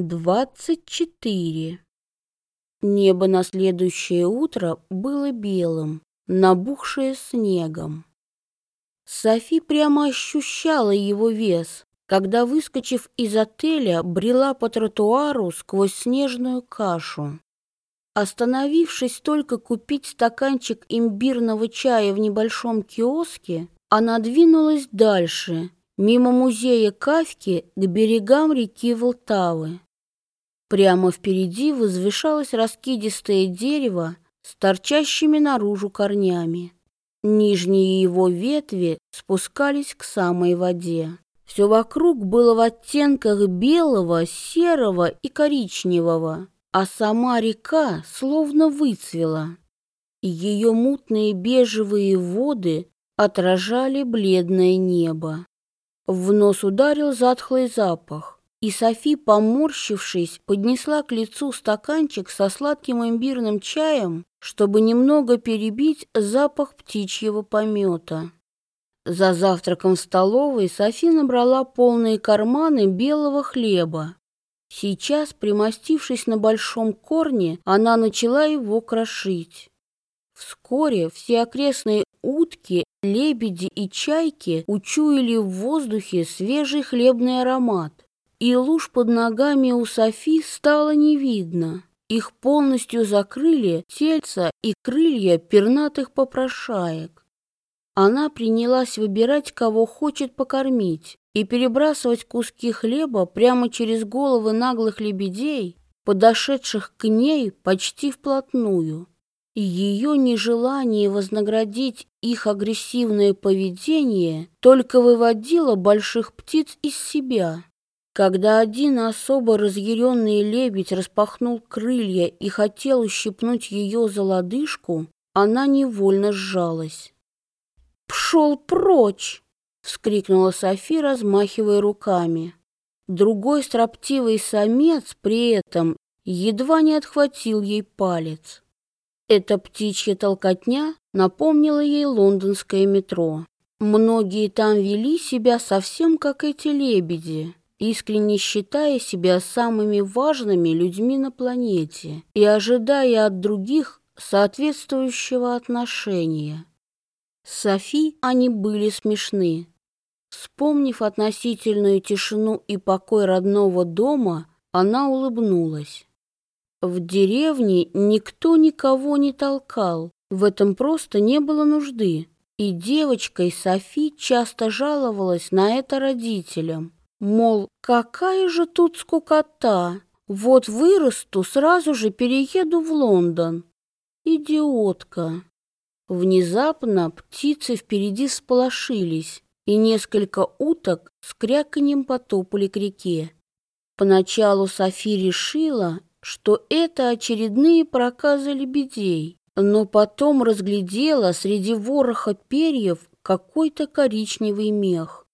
двадцать четыре. Небо на следующее утро было белым, набухшее снегом. Софи прямо ощущала его вес, когда, выскочив из отеля, брела по тротуару сквозь снежную кашу. Остановившись только купить стаканчик имбирного чая в небольшом киоске, она двинулась дальше, мимо музея Кавки к берегам реки Волтавы. Прямо впереди возвышалось раскидистое дерево с торчащими наружу корнями. Нижние его ветви спускались к самой воде. Все вокруг было в оттенках белого, серого и коричневого, а сама река словно выцвела. Ее мутные бежевые воды отражали бледное небо. В нос ударил затхлый запах. И Софи, поморщившись, поднесла к лицу стаканчик со сладким имбирным чаем, чтобы немного перебить запах птичьего помета. За завтраком в столовой Софи набрала полные карманы белого хлеба. Сейчас, примостившись на большом корне, она начала его крошить. Вскоре все окрестные утки, лебеди и чайки учуяли в воздухе свежий хлебный аромат и луж под ногами у Софи стало не видно. Их полностью закрыли тельца и крылья пернатых попрошаек. Она принялась выбирать, кого хочет покормить, и перебрасывать куски хлеба прямо через головы наглых лебедей, подошедших к ней почти вплотную. Ее нежелание вознаградить их агрессивное поведение только выводило больших птиц из себя. Когда один особо разъяренный лебедь распахнул крылья и хотел ущипнуть ее за лодыжку, она невольно сжалась. «Пшел прочь!» — вскрикнула Софи, размахивая руками. Другой строптивый самец при этом едва не отхватил ей палец. Эта птичья толкотня напомнила ей лондонское метро. Многие там вели себя совсем как эти лебеди искренне считая себя самыми важными людьми на планете и ожидая от других соответствующего отношения. Софи они были смешны. Вспомнив относительную тишину и покой родного дома, она улыбнулась. В деревне никто никого не толкал, в этом просто не было нужды. И девочкой Софи часто жаловалась на это родителям. Мол, какая же тут скукота. Вот вырасту, сразу же перееду в Лондон. Идиотка. Внезапно птицы впереди сполошились, и несколько уток с кряканьем потопали к реке. Поначалу Софи решила, что это очередные проказы лебедей, но потом разглядела среди вороха перьев какой-то коричневый мех.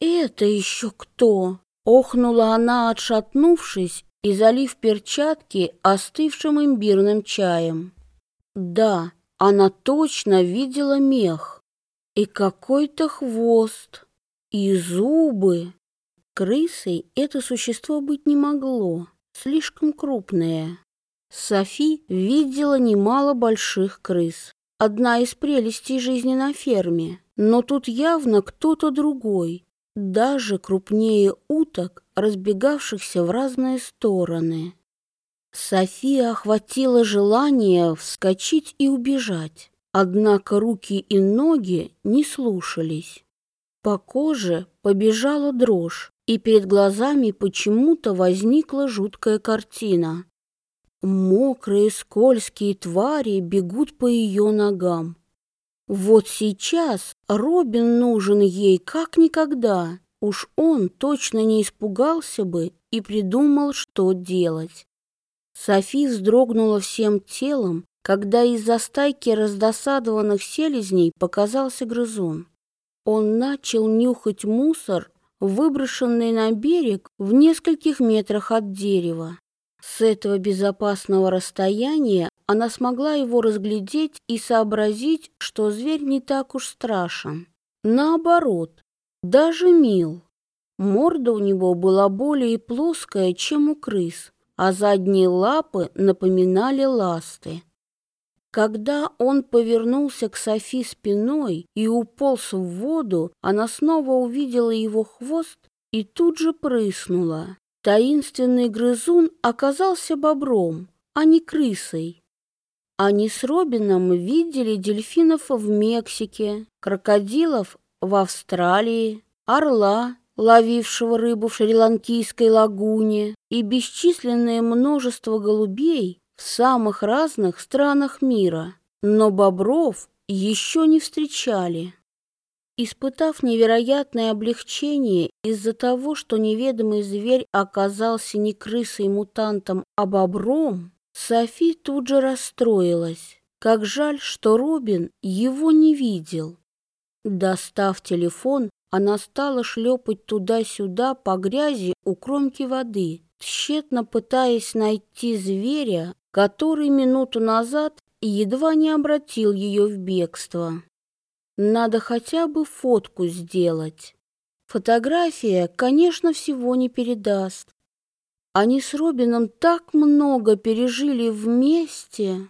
«Это еще кто?» — охнула она, отшатнувшись и залив перчатки остывшим имбирным чаем. Да, она точно видела мех. И какой-то хвост, и зубы. Крысой это существо быть не могло, слишком крупное. Софи видела немало больших крыс. Одна из прелестей жизни на ферме. Но тут явно кто-то другой, даже крупнее уток, разбегавшихся в разные стороны. София охватила желание вскочить и убежать, однако руки и ноги не слушались. По коже побежала дрожь, и перед глазами почему-то возникла жуткая картина. Мокрые скользкие твари бегут по ее ногам. Вот сейчас Робин нужен ей как никогда. Уж он точно не испугался бы и придумал, что делать. Софи вздрогнула всем телом, когда из-за стайки раздосадованных селезней показался грызун. Он начал нюхать мусор, выброшенный на берег в нескольких метрах от дерева. С этого безопасного расстояния она смогла его разглядеть и сообразить, что зверь не так уж страшен. Наоборот, даже мил. Морда у него была более плоская, чем у крыс, а задние лапы напоминали ласты. Когда он повернулся к Софи спиной и уполз в воду, она снова увидела его хвост и тут же прыснула. Таинственный грызун оказался бобром, а не крысой. Они с Робином видели дельфинов в Мексике, крокодилов в Австралии, орла, ловившего рыбу в Шри-Ланкийской лагуне, и бесчисленное множество голубей в самых разных странах мира, но бобров еще не встречали. Испытав невероятное облегчение из-за того, что неведомый зверь оказался не крысой-мутантом, а бобром, Софи тут же расстроилась. Как жаль, что Робин его не видел. Достав телефон, она стала шлепать туда-сюда по грязи у кромки воды, тщетно пытаясь найти зверя, который минуту назад едва не обратил ее в бегство. Надо хотя бы фотку сделать. Фотография, конечно, всего не передаст. Они с Робином так много пережили вместе.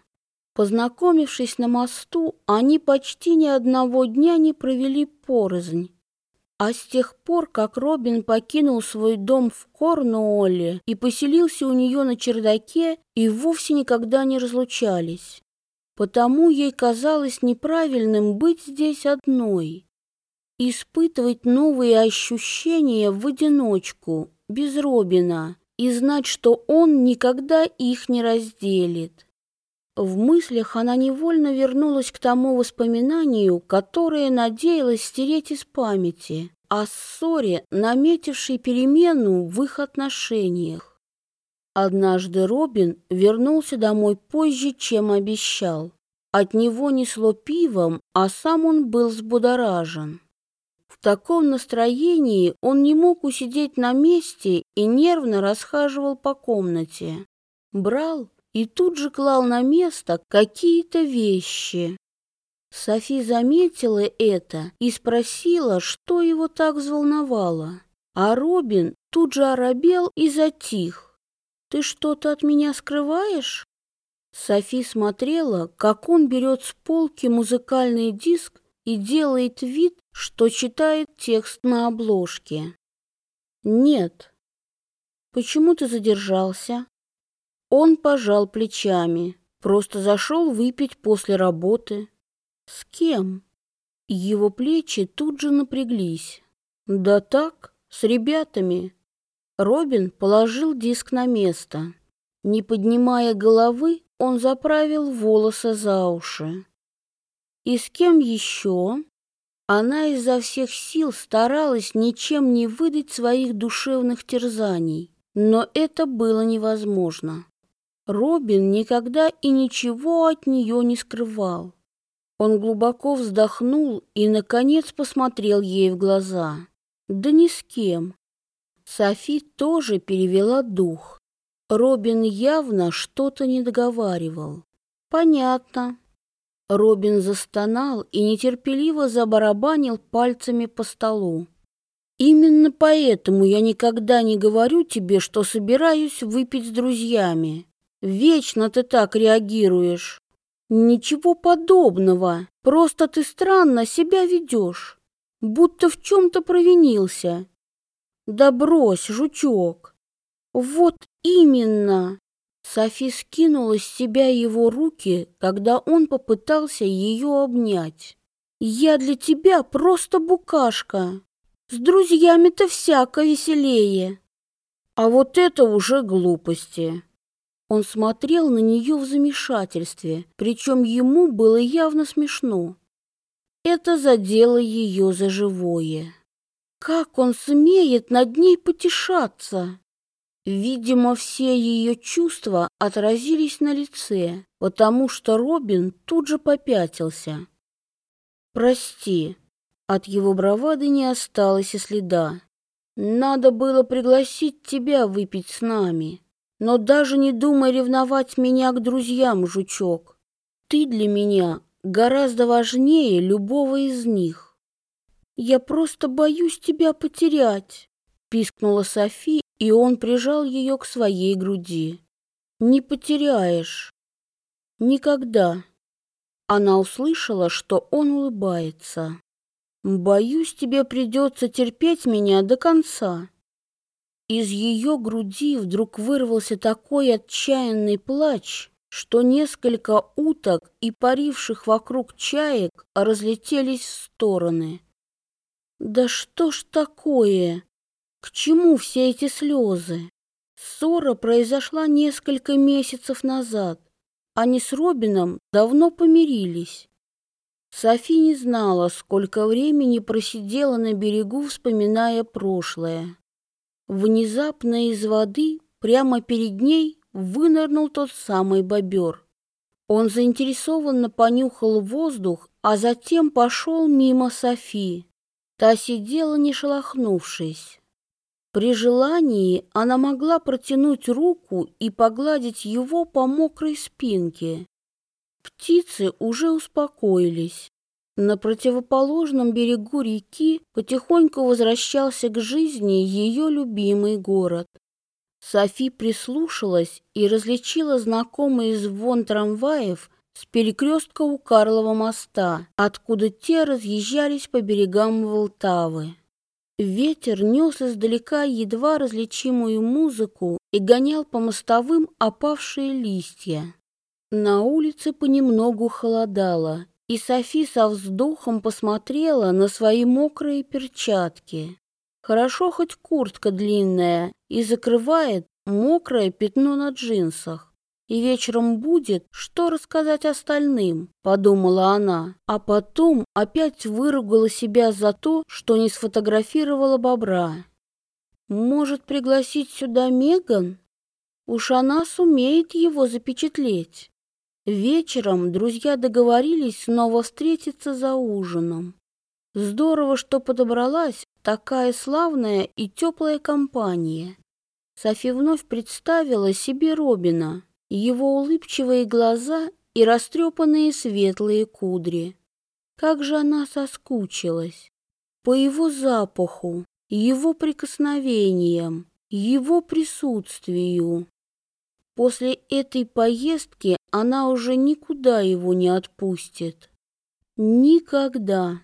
Познакомившись на мосту, они почти ни одного дня не провели порознь. А с тех пор, как Робин покинул свой дом в Корнуолле и поселился у нее на чердаке, и вовсе никогда не разлучались. Потому ей казалось неправильным быть здесь одной, испытывать новые ощущения в одиночку, без Робина, и знать, что он никогда их не разделит. В мыслях она невольно вернулась к тому воспоминанию, которое надеялась стереть из памяти, о ссоре, наметившей перемену в их отношениях. Однажды Робин вернулся домой позже, чем обещал. От него несло пивом, а сам он был взбудоражен. В таком настроении он не мог усидеть на месте и нервно расхаживал по комнате. Брал и тут же клал на место какие-то вещи. Софи заметила это и спросила, что его так взволновало. А Робин тут же оробел и затих. Ты что-то от меня скрываешь? Софи смотрела, как он берет с полки музыкальный диск и делает вид, что читает текст на обложке. Нет. Почему ты задержался? Он пожал плечами. Просто зашел выпить после работы. С кем? Его плечи тут же напряглись. Да так, с ребятами. Робин положил диск на место. Не поднимая головы, он заправил волосы за уши. И с кем еще? Она изо всех сил старалась ничем не выдать своих душевных терзаний, но это было невозможно. Робин никогда и ничего от нее не скрывал. Он глубоко вздохнул и, наконец, посмотрел ей в глаза. Да ни с кем. Софи тоже перевела дух. Робин явно что-то не договаривал. Понятно. Робин застонал и нетерпеливо забарабанил пальцами по столу. Именно поэтому я никогда не говорю тебе, что собираюсь выпить с друзьями. Вечно ты так реагируешь. Ничего подобного. Просто ты странно себя ведешь, будто в чем-то провинился да брось, жучок. Вот именно. Софи скинула с себя его руки, когда он попытался ее обнять. Я для тебя просто букашка. С друзьями-то всяко веселее. А вот это уже глупости. Он смотрел на нее в замешательстве, причем ему было явно смешно. Это задело ее за живое. Как он смеет над ней потешаться? Видимо, все ее чувства отразились на лице, потому что Робин тут же попятился. «Прости», от его бравады не осталось и следа. «Надо было пригласить тебя выпить с нами, но даже не думай ревновать меня к друзьям, жучок. Ты для меня гораздо важнее любого из них». Я просто боюсь тебя потерять. — пискнула Софи, и он прижал ее к своей груди. «Не потеряешь. Никогда». Она услышала, что он улыбается. «Боюсь, тебе придется терпеть меня до конца». Из ее груди вдруг вырвался такой отчаянный плач, что несколько уток и паривших вокруг чаек разлетелись в стороны. «Да что ж такое? К чему все эти слезы?» Ссора произошла несколько месяцев назад. Они с Робином давно помирились. Софи не знала, сколько времени просидела на берегу, вспоминая прошлое. Внезапно из воды прямо перед ней вынырнул тот самый бобер. Он заинтересованно понюхал воздух, а затем пошел мимо Софи. Та сидела, не шелохнувшись. При желании она могла протянуть руку и погладить его по мокрой спинке. Птицы уже успокоились. На противоположном берегу реки потихоньку возвращался к жизни ее любимый город. Софи прислушалась и различила знакомый звон трамваев с перекрестка у Карлова моста, откуда те разъезжались по берегам Волтавы. Ветер нес издалека едва различимую музыку и гонял по мостовым опавшие листья. На улице понемногу холодало, и Софи со вздохом посмотрела на свои мокрые перчатки. Хорошо хоть куртка длинная и закрывает мокрое пятно на джинсах и вечером будет, что рассказать остальным, подумала она, а потом опять выругала себя за то, что не сфотографировала бобра. Может, пригласить сюда Меган? Уж она сумеет его запечатлеть. Вечером друзья договорились снова встретиться за ужином. Здорово, что подобралась такая славная и теплая компания. Софи вновь представила себе Робина, его улыбчивые глаза и растрепанные светлые кудри. Как же она соскучилась по его запаху, его прикосновениям, его присутствию. После этой поездки она уже никуда его не отпустит. Никогда.